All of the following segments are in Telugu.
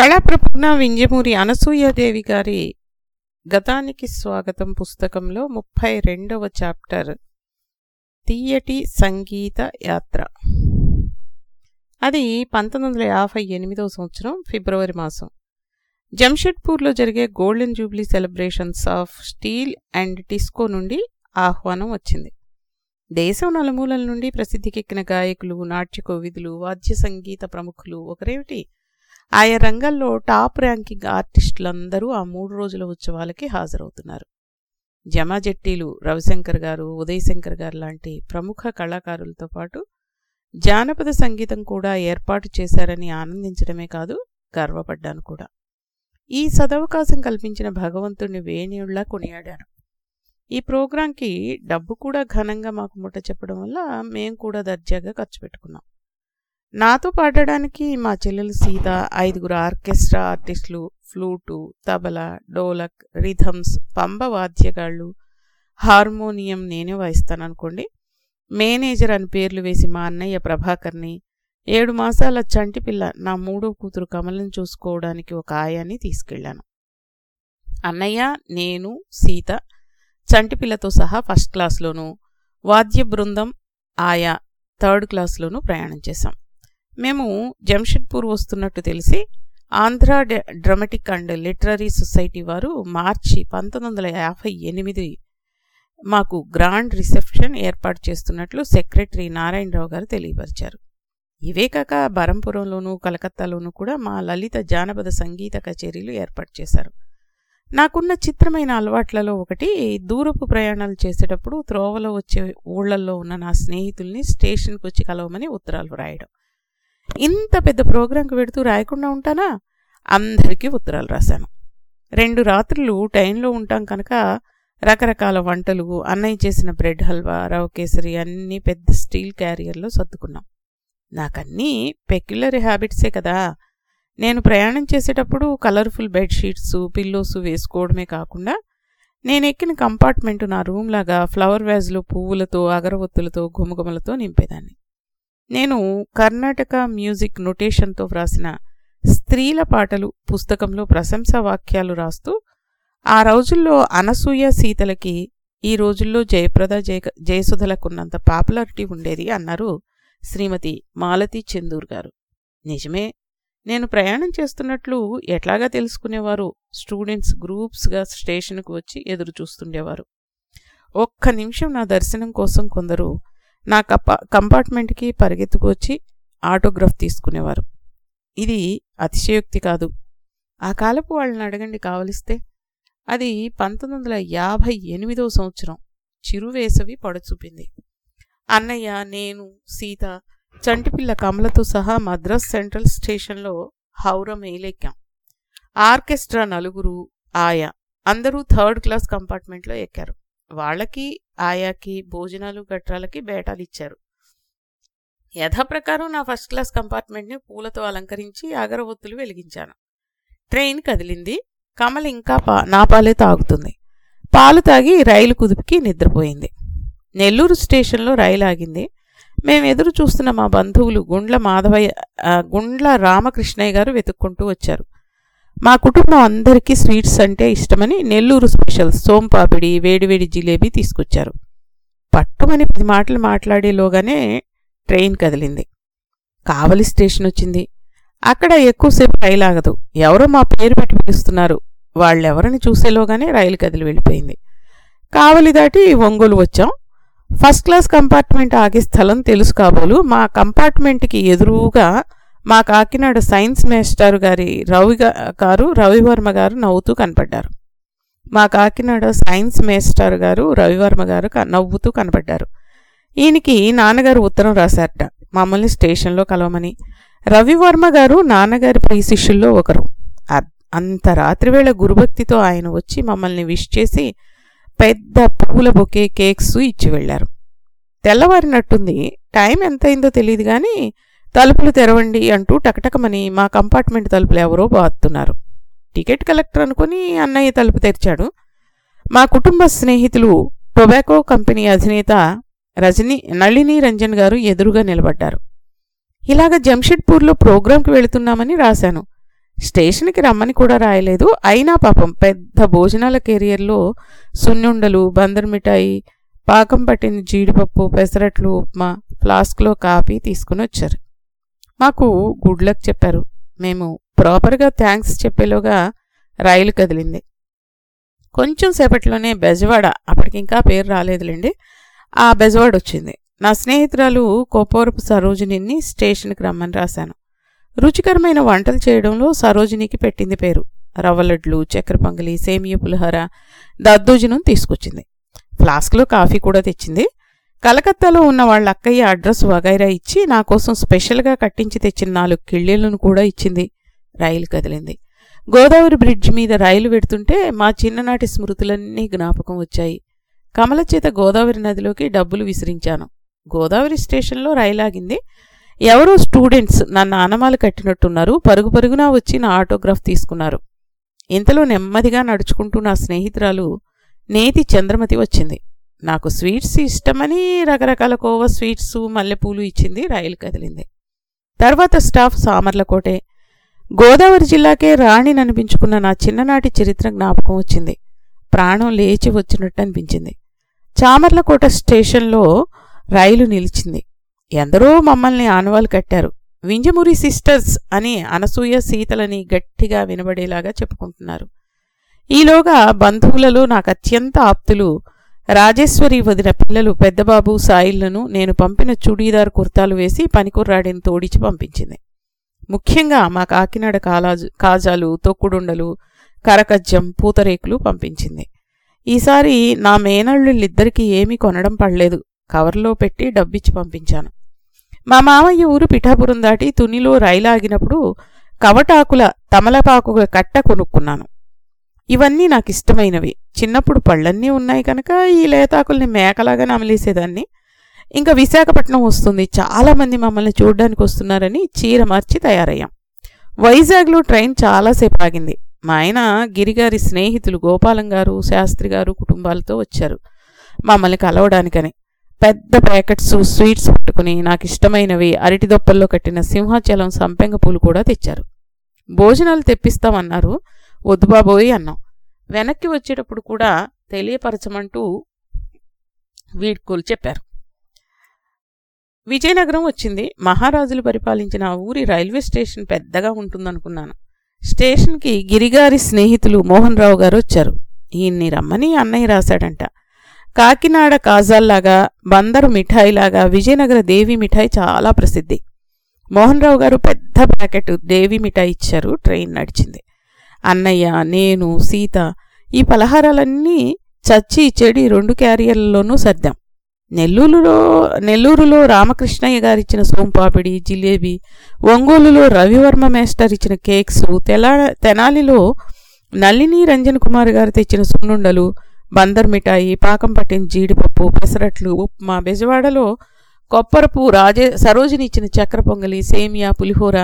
కళాప్రపూర్ణ వింజమూరి అనసూయాదేవి గారి గతానికి స్వాగతం పుస్తకంలో ముప్పై రెండవ చాప్టర్ తీయటి సంగీత యాత్ర. అది పంతొమ్మిది వందల యాభై ఎనిమిదవ సంవత్సరం ఫిబ్రవరి మాసం. జంషెడ్పూర్లో జరిగే golden jubilee celebrations of steel and TISCO నుండి ఆహ్వానం వచ్చింది. దేశం నలుమూలల నుండి ప్రసిద్ధికెక్కిన గాయకులు నాట్య కోవిదులు వాద్య సంగీత ప్రముఖులు ఒకరేమిటి? ఆయా రంగాల్లో టాప్ ర్యాంకింగ్ ఆర్టిస్టులందరూ ఆ మూడు రోజుల ఉత్సవాలకి హాజరవుతున్నారు. జమాజెట్టీలు రవిశంకర్ గారు ఉదయ్ శంకర్ గారు లాంటి ప్రముఖ కళాకారులతో పాటు జానపద సంగీతం కూడా ఏర్పాటు చేశారని ఆనందించడమే కాదు గర్వపడ్డాను కూడా. ఈ సదవకాశం కల్పించిన భగవంతుణ్ణి వేణియుళ్ళా కొనియాడాను. ఈ ప్రోగ్రాంకి డబ్బు కూడా ఘనంగా మాకు ముట్ట చెప్పడం వల్ల మేము కూడా దర్జాగా ఖర్చు పెట్టుకున్నాం. నాతో పాడడానికి మా చెల్లెలు సీత ఐదుగురు ఆర్కెస్ట్రా ఆర్టిస్టులు ఫ్లూటు తబలా డోలక్ రిథమ్స్ పంబ వాద్యగాళ్ళు హార్మోనియం నేనే వాయిస్తాను అనుకోండి మేనేజర్ అని పేర్లు వేసి మా అన్నయ్య ప్రభాకర్ని ఏడు మాసాల చంటి పిల్ల నా మూడో కూతురు కమలను చూసుకోవడానికి ఒక ఆయాన్ని తీసుకెళ్ళాను అన్నయ్య నేను సీత చంటి పిల్లతో సహా ఫస్ట్ క్లాస్లోనూ వాద్య బృందం ఆయా థర్డ్ క్లాస్లోనూ ప్రయాణం చేశాం. మేము జంషెడ్పూర్ వస్తున్నట్టు తెలిసి Andhra dramatic and literary society వారు మార్చి పంతొమ్మిది వందల యాభై ఎనిమిది మాకు గ్రాండ్ రిసెప్షన్ ఏర్పాటు చేస్తున్నట్లు సెక్రటరీ నారాయణరావు గారు తెలియపరిచారు. ఇవే కాక బరంపురంలోనూ కలకత్తాలోనూ కూడా మా లలిత జానపద సంగీత కచేరీలు ఏర్పాటు చేశారు. నాకున్న చిత్రమైన అలవాట్లలో ఒకటి దూరపు ప్రయాణాలు చేసేటప్పుడు త్రోవలో వచ్చే ఊళ్ళల్లో ఉన్న నా స్నేహితుల్ని స్టేషన్కి వచ్చి కలవమని ఉత్తరాలు రాయడం ఇంత పెద్ద ప్రోగ్రాంకి పెడుతూ రాయకుండా ఉంటానా? అందరికీ ఉత్తరాలు రాశాను. రెండు రాత్రులు టైంలో ఉంటాం కనుక రకరకాల వంటలు అన్నయ్య చేసిన బ్రెడ్ హల్వా రవ కేసరి అన్నీ పెద్ద స్టీల్ క్యారియర్లో సర్దుకున్నాం. నాకన్నీ పెక్యులర్ హ్యాబిట్సే కదా. నేను ప్రయాణం చేసేటప్పుడు కలర్ఫుల్ బెడ్షీట్స్ పిల్లోస్ వేసుకోవడమే కాకుండా నేను ఎక్కిన కంపార్ట్మెంట్ నా రూమ్ లాగా ఫ్లవర్ వ్యాజ్లో పువ్వులతో అగరవత్తులతో గుమగుమలతో నింపేదాన్ని. నేను కర్ణాటక మ్యూజిక్ నొటేషన్తో వ్రాసిన స్త్రీల పాటలు పుస్తకంలో ప్రశంసా వాక్యాలు రాస్తూ ఆ రోజుల్లో అనసూయ సీతలకి ఈ రోజుల్లో జయప్రద జయ జయసుధలకున్నంత పాపులారిటీ ఉండేది అన్నారు శ్రీమతి మాలతి చందూర్ గారు. నిజమే నేను ప్రయాణం చేస్తున్నట్లు ఎట్లాగా తెలుసుకునేవారు? స్టూడెంట్స్ గ్రూప్స్గా స్టేషన్కు వచ్చి ఎదురు చూస్తుండేవారు ఒక్క నిమిషం నా దర్శనం కోసం కొందరు నా కప కంపార్ట్మెంట్కి పరిగెత్తుకొచ్చి ఆటోగ్రాఫ్ తీసుకునేవారు. ఇది అతిశయోక్తి కాదు. ఆ కాలపు వాళ్ళని అడగండి కావలిస్తే. అది పంతొమ్మిది వందల యాభై ఎనిమిదవ సంవత్సరం. చిరువేసవి పడచూపింది. అన్నయ్య నేను సీత చంటిపిల్ల కమలతో సహా మద్రాస్ సెంట్రల్ స్టేషన్లో హౌరా మేలెక్కాం. ఆర్కెస్ట్రా నలుగురు ఆయా అందరూ థర్డ్ క్లాస్ కంపార్ట్మెంట్లో ఎక్కారు. వాళ్ళకి ఆయాకి భోజనాలు గట్రాలకి బేటాలు ఇచ్చారు యథాప్రకారం నా ఫస్ట్ క్లాస్ కంపార్ట్మెంట్ని పూలతో అలంకరించి అగరవత్తులు వెలిగించాను. ట్రైన్ కదిలింది. కమల ఇంకా పా నా పాలే తాగుతుంది. పాలు తాగి రైలు కుదుపుకి నిద్రపోయింది. నెల్లూరు స్టేషన్లో రైలు ఆగింది. మేము ఎదురు చూస్తున్న మా బంధువులు గుండ్ల మాధవయ్య గుండ్ల రామకృష్ణయ్య గారు వెతుక్కుంటూ వచ్చారు. మా కుటుంబం అందరికీ స్వీట్స్ అంటే ఇష్టమని నెల్లూరు స్పెషల్ సోంపాపిడి వేడివేడి జిలేబీ తీసుకొచ్చారు. పట్టుమని పది మాటలు మాట్లాడేలోగానే ట్రైన్ కదిలింది. కావలి స్టేషన్ వచ్చింది. అక్కడ ఎక్కువసేపు రైలు ఆగదు. ఎవరో మా పేరు పెట్టి పిలుస్తున్నారు. వాళ్ళెవరని చూసేలోగానే రైలు కదిలి వెళ్ళిపోయింది. కావలి దాటి ఒంగోలు వచ్చాం. ఫస్ట్ క్లాస్ కంపార్ట్మెంట్ ఆగే స్థలం తెలుసు కాబోలు. మా కంపార్ట్మెంట్కి ఎదురుగా మా కాకినాడ సైన్స్ మేస్టర్ గారి రవి గారు రవివర్మ గారు నవ్వుతూ కనపడ్డారు. మా కాకినాడ సైన్స్ మేస్టర్ గారు రవివర్మ గారు నవ్వుతూ కనపడ్డారు. ఈయనకి నాన్నగారు ఉత్తరం రాశారట. మమ్మల్ని స్టేషన్లో కలవమని. రవివర్మ గారు నాన్నగారి ప్రియ శిష్యుల్లో ఒకరు. అంత రాత్రివేళ గురుభక్తితో ఆయన వచ్చి మమ్మల్ని విష్ చేసి పెద్ద పూల బొకే కేక్స్ ఇచ్చి వెళ్ళారు. తెల్లవారినట్టుంది. టైం ఎంతైందో తెలియదు కానీ తలుపులు తెరవండి అంటూ టకటకమని మా కంపార్ట్మెంట్ తలుపులు ఎవరో బాతున్నారు. టికెట్ కలెక్టర్ అనుకుని అన్నయ్య తలుపు తెరిచాడు. మా కుటుంబ స్నేహితులు టొబాకో కంపెనీ అధినేత రజని నళిని రంజన్ గారు ఎదురుగా నిలబడ్డారు. ఇలాగ జంషెడ్పూర్లో ప్రోగ్రాంకి వెళుతున్నామని రాశాను. స్టేషన్కి రమ్మని కూడా రాయలేదు. అయినా పాపం పెద్ద భోజనాల కెరియర్లో సున్నుండలు బందర్ మిఠాయి పాకం పట్టిన జీడిపప్పు పెసరట్లు ఉప్మా ఫ్లాస్క్లో కాఫీ తీసుకుని వచ్చారు. మాకు గుడ్ లక్ చెప్పారు. మేము ప్రాపర్గా థ్యాంక్స్ చెప్పేలోగా రైలు కదిలింది. కొంచెం సేపట్లోనే బెజవాడ అప్పటికింకా పేరు రాలేదులేండి ఆ బెజవాడ వచ్చింది. నా స్నేహితురాలు కోపవరపు సరోజినిని స్టేషన్కి రమ్మని రాశాను. రుచికరమైన వంటలు చేయడంలో సరోజినికి పెట్టింది పేరు. రవ్వలడ్లు చక్కెర పొంగలి సేమియ పులిహోర దద్దోజనం తీసుకొచ్చింది. ఫ్లాస్క్లో కాఫీ కూడా తెచ్చింది. కలకత్తాలో ఉన్న వాళ్ళ అక్కయ్య అడ్రస్ వగైరా ఇచ్చి నా కోసం స్పెషల్గా కట్టించి తెచ్చిన నాలుగు కిళ్ళీలను కూడా ఇచ్చింది. రైలు కదిలింది. గోదావరి బ్రిడ్జ్ మీద రైలు పెడుతుంటే మా చిన్ననాటి స్మృతులన్నీ జ్ఞాపకం వచ్చాయి. కమల చేత గోదావరి నదిలోకి డబ్బులు విసిరించాను. గోదావరి స్టేషన్లో రైలు ఆగింది ఎవరో స్టూడెంట్స్ నన్ను అనమాలు కట్టినట్టున్నారు. పరుగు పరుగునా వచ్చి నా ఆటోగ్రాఫ్ తీసుకున్నారు. ఇంతలో నెమ్మదిగా నడుచుకుంటూ నా స్నేహితురాలు నేతి చంద్రమతి వచ్చింది. నాకు స్వీట్స్ ఇష్టమని రకరకాల కోవ స్వీట్స్ మల్లెపూలు ఇచ్చింది రైలు కదిలింది. తర్వాత స్టాఫ్ సామర్లకోటే. గోదావరి జిల్లాకే రాణిని అనిపించుకున్న నా చిన్ననాటి చరిత్ర జ్ఞాపకం వచ్చింది. ప్రాణం లేచి వచ్చినట్టు అనిపించింది. చామర్లకోట స్టేషన్లో రైలు నిలిచింది. ఎందరో మమ్మల్ని ఆనవాలు కట్టారు. వింజమూరి సిస్టర్స్ అని అనసూయ సీతలని గట్టిగా వినబడేలాగా చెప్పుకుంటున్నారు. ఈలోగా బంధువులలో నాకు అత్యంత ఆప్తులు రాజేశ్వరి వదిన పిల్లలు పెద్దబాబు సాయిళ్ళను నేను పంపిన చుడీదార్ కుర్తాలు వేసి పనికుర్రాడిని తోడిచి పంపించింది. ముఖ్యంగా మా కాకినాడ కాలాజు కాజాలు తొక్కుడుండలు కరకజ్జం పూతరేకులు పంపించింది. ఈసారి నా మేనళ్ళిద్దరికీ ఏమీ కొనడం పడలేదు. కవర్లో పెట్టి డబ్బిచ్చి పంపించాను. మా మామయ్య ఊరు పిఠాపురం దాటి తునిలో రైలాగినప్పుడు కవటాకుల తమలపాకుల కట్ట కొనుక్కున్నాను. ఇవన్నీ నాకు ఇష్టమైనవి చిన్నప్పుడు పళ్ళన్నీ ఉన్నాయి కనుక ఈ లేతాకుల్ని మేకలాగా నమలేసేదాన్ని ఇంకా విశాఖపట్నం వస్తుంది. చాలామంది మమ్మల్ని చూడడానికి వస్తున్నారని చీర మార్చి తయారయ్యాం. వైజాగ్లో ట్రైన్ చాలాసేపు ఆగింది మా ఆయన గిరిగారి స్నేహితులు గోపాలం గారు శాస్త్రి గారు కుటుంబాలతో వచ్చారు మమ్మల్ని కలవడానికని. పెద్ద ప్యాకెట్స్ స్వీట్స్ పట్టుకుని నాకు ఇష్టమైనవి అరటి దొప్పల్లో కట్టిన సింహాచలం సంపెంగ పూలు కూడా తెచ్చారు. భోజనాలు తెప్పిస్తామన్నారు. వద్దు బాబోయ్ అన్నాం. వెనక్కి వచ్చేటప్పుడు కూడా తెలియపరచమంటూ వీడ్కోలు చెప్పారు. విజయనగరం వచ్చింది. మహారాజులు పరిపాలించిన ఊరి రైల్వే స్టేషన్ పెద్దగా ఉంటుందనుకున్నాను. స్టేషన్కి గిరిగారి స్నేహితులు మోహన్ రావు గారు వచ్చారు. ఈయన్ని రమ్మని అన్నయ్య రాశాడంట. కాకినాడ కాజాల్లాగా బందరు మిఠాయిలాగా విజయనగర దేవి మిఠాయి చాలా ప్రసిద్ధి. మోహన్ రావు గారు పెద్ద ప్యాకెట్ దేవి మిఠాయి ఇచ్చారు. ట్రైన్ నడిచింది. అన్నయ్య నేను సీత ఈ పలహారాలన్నీ చచ్చి చెడి రెండు క్యారియర్లలోనూ సర్దాం. నెల్లూరులో నెల్లూరులో రామకృష్ణయ్య గారిచ్చిన సోంపాపిడి జిలేబీ ఒంగోలులో రవివర్మ మేస్టర్ ఇచ్చిన కేక్స్ తెలా తెనాలిలో నళిని రంజన్ కుమార్ గారు తెచ్చిన సున్నుండలు బందర్ మిఠాయి పాకం పట్టిన జీడిపప్పు పెసరట్లు ఉప్మా బెజవాడలో కొప్పరపు రాజే సరోజిని ఇచ్చిన చక్ర పొంగలి సేమియా పులిహోర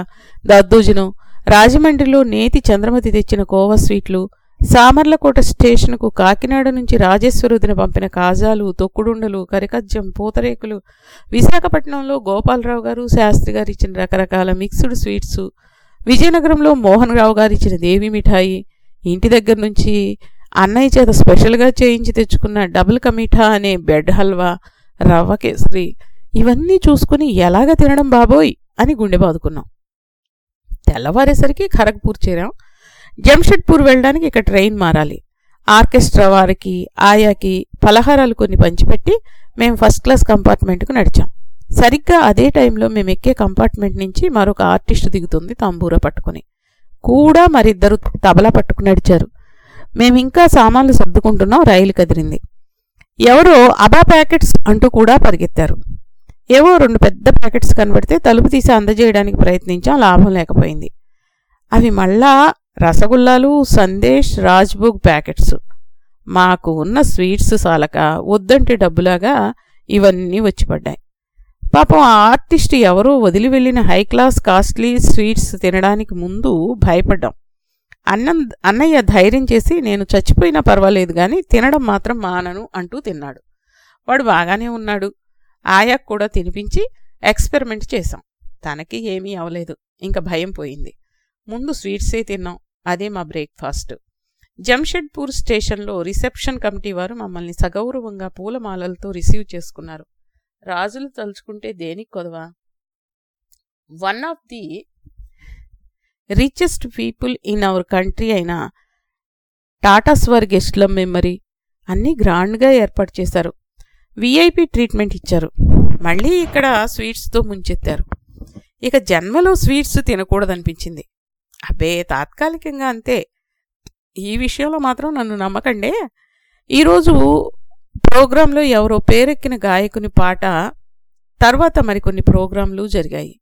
దద్దోజనం రాజమండ్రిలో నేతి చంద్రమతి తెచ్చిన కోవా స్వీట్లు సామర్లకోట స్టేషన్కు కాకినాడ నుంచి రాజేశ్వరుదిన పంపిన కాజాలు తొక్కుడుండలు కరికజ్జం పూతరేకులు విశాఖపట్నంలో గోపాలరావు గారు శాస్త్రి గారు ఇచ్చిన రకరకాల మిక్స్డ్ స్వీట్స్ విజయనగరంలో మోహన్ రావు గారు ఇచ్చిన దేవి మిఠాయి ఇంటి దగ్గర నుంచి అన్నయ్య చేత స్పెషల్గా చేయించి తెచ్చుకున్న డబుల్ కమీఠా అనే బెడ్ హల్వా రవ్వ కేసరి ఇవన్నీ చూసుకుని ఎలాగ తినడం బాబోయ్ అని గుండె బాదుకున్నాం. తెల్లవారేసరికి ఖరగ్పూర్ చేరాం. జంషెడ్పూర్ వెళ్ళడానికి ఇక ట్రైన్ మారాలి. ఆర్కెస్ట్రా వారికి ఆయాకి పలహారాలు కొన్ని పంచిపెట్టి మేము ఫస్ట్ క్లాస్ కంపార్ట్మెంట్కు నడిచాం. సరిగ్గా అదే టైంలో మేము ఎక్కే కంపార్ట్మెంట్ నుంచి మరొక ఆర్టిస్ట్ దిగుతుంది తాంబూర పట్టుకుని. కూడా మరిద్దరు తబలా పట్టుకుని నడిచారు. మేమింకా సామాన్లు సర్దుకుంటున్నాం రైలు కదిరింది. ఎవరో అబా ప్యాకెట్స్ అంటూ కూడా పరిగెత్తారు. ఏవో రెండు పెద్ద ప్యాకెట్స్ కనబడితే తలుపు తీసి అందజేయడానికి ప్రయత్నించాం లాభం లేకపోయింది. అవి మళ్ళా రసగుల్లాలు సందేశ్ రాజ్భోగ్ ప్యాకెట్స్. మాకు ఉన్న స్వీట్స్ సాలక వద్దంటే డబ్బులాగా ఇవన్నీ వచ్చి పడ్డాయి. పాపం ఆ ఆర్టిస్ట్ ఎవరో వదిలి వెళ్ళిన హై క్లాస్ కాస్ట్లీ స్వీట్స్ తినడానికి ముందు భయపడ్డాం. అన్నం అన్నయ్య ధైర్యం చేసి నేను చచ్చిపోయినా పర్వాలేదు కానీ తినడం మాత్రం మానను అంటూ తిన్నాడు. వాడు బాగానే ఉన్నాడు. ఆయాకు కూడా తినిపించి ఎక్స్పెరిమెంట్ చేశాం. తనకి ఏమీ అవలేదు. ఇంకా భయం పోయింది. ముందు స్వీట్సే తిన్నాం. అదే మా బ్రేక్ఫాస్ట్. జంషెడ్పూర్ స్టేషన్లో రిసెప్షన్ కమిటీ వారు మమ్మల్ని సగౌరవంగా పూలమాలలతో రిసీవ్ చేసుకున్నారు. రాజులు తలుచుకుంటే దేనికి కొదవా? One of the richest people in our country అయిన టాటా వారి గెస్ట్ల మెమరీ అన్నీ గ్రాండ్గా ఏర్పాటు చేశారు. విఐపి ట్రీట్మెంట్ ఇచ్చారు. మళ్ళీ ఇక్కడ స్వీట్స్తో ముంచెత్తారు. ఇక జన్మలో స్వీట్స్ తినకూడదనిపించింది. అబ్బే తాత్కాలికంగా అంతే. ఈ విషయంలో మాత్రం నన్ను నమ్మకండే. ఈరోజు ప్రోగ్రాంలో ఎవరో పేరెక్కిన గాయకుని పాట తర్వాత మరికొన్ని ప్రోగ్రాంలు జరిగాయి.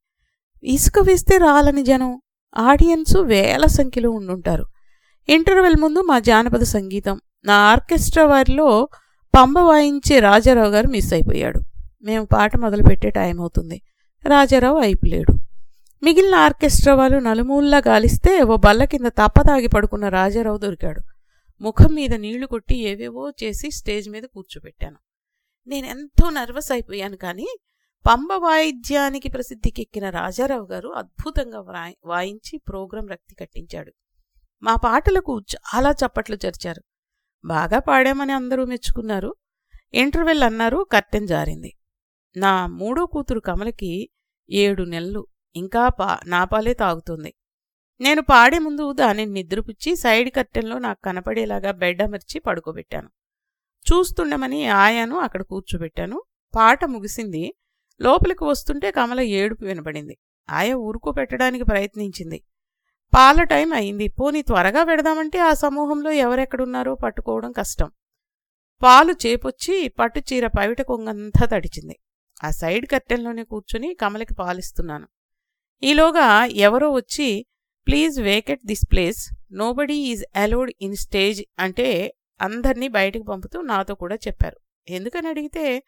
ఇసుక వేస్తే రాలని జనం ఆడియన్స్ వేల సంఖ్యలో ఉండుంటారు. ఇంటర్వెల్ ముందు మా జానపద సంగీతం నా ఆర్కెస్ట్రా వారిలో పంబ వాయించే రాజారావు గారు మిస్ అయిపోయాడు. మేము పాట మొదలుపెట్టే టైం అవుతుంది. రాజారావు అయిపోలేడు. మిగిలిన ఆర్కెస్ట్రా వాళ్ళు నలుమూల్లా గాలిస్తే ఓ బల్ల కింద తప్పదాగి పడుకున్న రాజారావు దొరికాడు. ముఖం మీద నీళ్ళు కొట్టి ఏవేవో చేసి స్టేజ్ మీద కూర్చోబెట్టాను. నేనెంతో నర్వస్ అయిపోయాను కానీ పంబ వాయిద్యానికి ప్రసిద్ధికెక్కిన రాజారావు గారు అద్భుతంగా వాయి- వాయించి ప్రోగ్రాం రక్తి కట్టించాడు. మా పాటలకు చాలా చప్పట్లు జరిచారు బాగా పాడామని అందరూ మెచ్చుకున్నారు. ఇంటర్వెల్ అన్నారు కర్టెన్ జారింది. నా మూడో కూతురు కమలకి ఏడు నెలలు. ఇంకా పా నా పాలే తాగుతుంది. నేను పాడే ముందు దానిని నిద్రపుచ్చి సైడ్ కర్టెన్లో నాకు కనపడేలాగా బెడ్ అమర్చి పడుకోబెట్టాను. చూస్తుండమని ఆయాను అక్కడ కూర్చోబెట్టాను. పాట ముగిసింది. లోపలికి వస్తుంటే కమల ఏడుపు వినబడింది ఆయ ఊరుకోబెట్టడానికి ప్రయత్నించింది. పాల టైం అయింది. పోని త్వరగా పెడదామంటే ఆ సమూహంలో ఎవరెక్కడున్నారో పట్టుకోవడం కష్టం. పాలు చేపొచ్చి పట్టు చీర పవిట కొంగంతా తడిచింది. ఆ సైడ్ కర్టెన్లోనే కూర్చుని కమలకి పాలిస్తున్నాను. ఈలోగా ఎవరో వచ్చి please vacate this place. Nobody is allowed in stage అంటే అందర్నీ బయటికి పంపుతూ నాతో కూడా చెప్పారు. ఎందుకని అడిగితే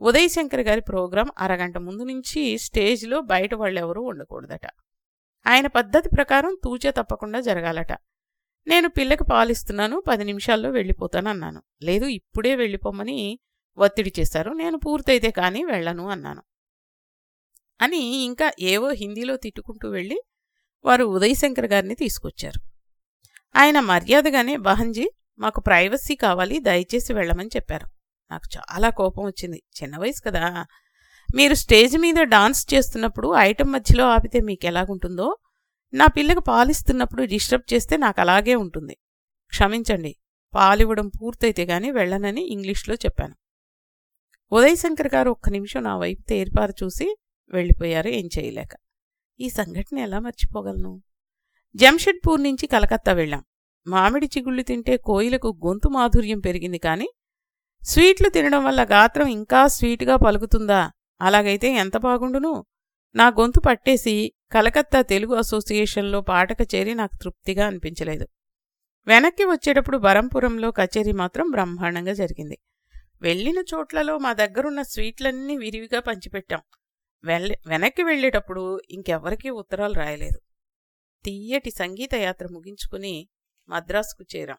ఉదయశంకర్ గారి ప్రోగ్రాం అరగంట ముందు నుంచి స్టేజ్లో బయట వాళ్ళెవరూ ఉండకూడదట. ఆయన పద్ధతి ప్రకారం తూచే తప్పకుండా జరగాలట. నేను పిల్లకి పాలిస్తున్నాను పది నిమిషాల్లో వెళ్ళిపోతానన్నాను. లేదు ఇప్పుడే వెళ్ళిపోమని ఒత్తిడి చేశారు. నేను పూర్తయితే కానీ వెళ్ళను అన్నాను. అని ఇంకా ఏవో హిందీలో తిట్టుకుంటూ వెళ్ళి వారు ఉదయశంకర్ గారిని తీసుకొచ్చారు. ఆయన మర్యాదగానే బహంజీ మాకు ప్రైవసీ కావాలి దయచేసి వెళ్ళమని చెప్పారు. నాకు చాలా కోపం వచ్చింది. చిన్న వయసు కదా. మీరు స్టేజ్ మీద డాన్స్ చేస్తున్నప్పుడు ఐటెం మధ్యలో ఆపితే మీకు ఎలాగుంటుందో నా పిల్లకు పాలిస్తున్నప్పుడు డిస్టర్బ్ చేస్తే నాకు అలాగే ఉంటుంది. క్షమించండి పాలివ్వడం పూర్తయితే గానీ వెళ్ళనని ఇంగ్లీష్లో చెప్పాను. ఉదయశంకర్ గారు ఒక్క నిమిషం నా వైపు తేరిపారు చూసి వెళ్ళిపోయారు ఏం చేయలేక. ఈ సంఘటన ఎలా మర్చిపోగలను? జంషెడ్పూర్ నుంచి కలకత్తా వెళ్ళాం. మామిడి చిగుళ్ళు తింటే కోయిలకు గొంతు మాధుర్యం పెరిగింది కానీ స్వీట్లు తినడం వల్ల గాత్రం ఇంకా స్వీట్గా పలుకుతుందా? అలాగైతే ఎంత బాగుండును? నా గొంతు పట్టేసి కలకత్తా తెలుగు అసోసియేషన్లో పాటక చేరి నాకు తృప్తిగా అనిపించలేదు. వెనక్కి వచ్చేటప్పుడు బరంపురంలో కచేరీ మాత్రం బ్రహ్మాండంగా జరిగింది. వెళ్ళిన చోట్లలో మా దగ్గరున్న స్వీట్లన్నీ విరివిగా పంచిపెట్టాం. వెళ్ళ వెనక్కి వెళ్ళేటప్పుడు ఇంకెవ్వరికీ ఉత్తరాలు రాయలేదు. తీయటి సంగీత యాత్ర ముగించుకుని మద్రాసుకు చేరాం.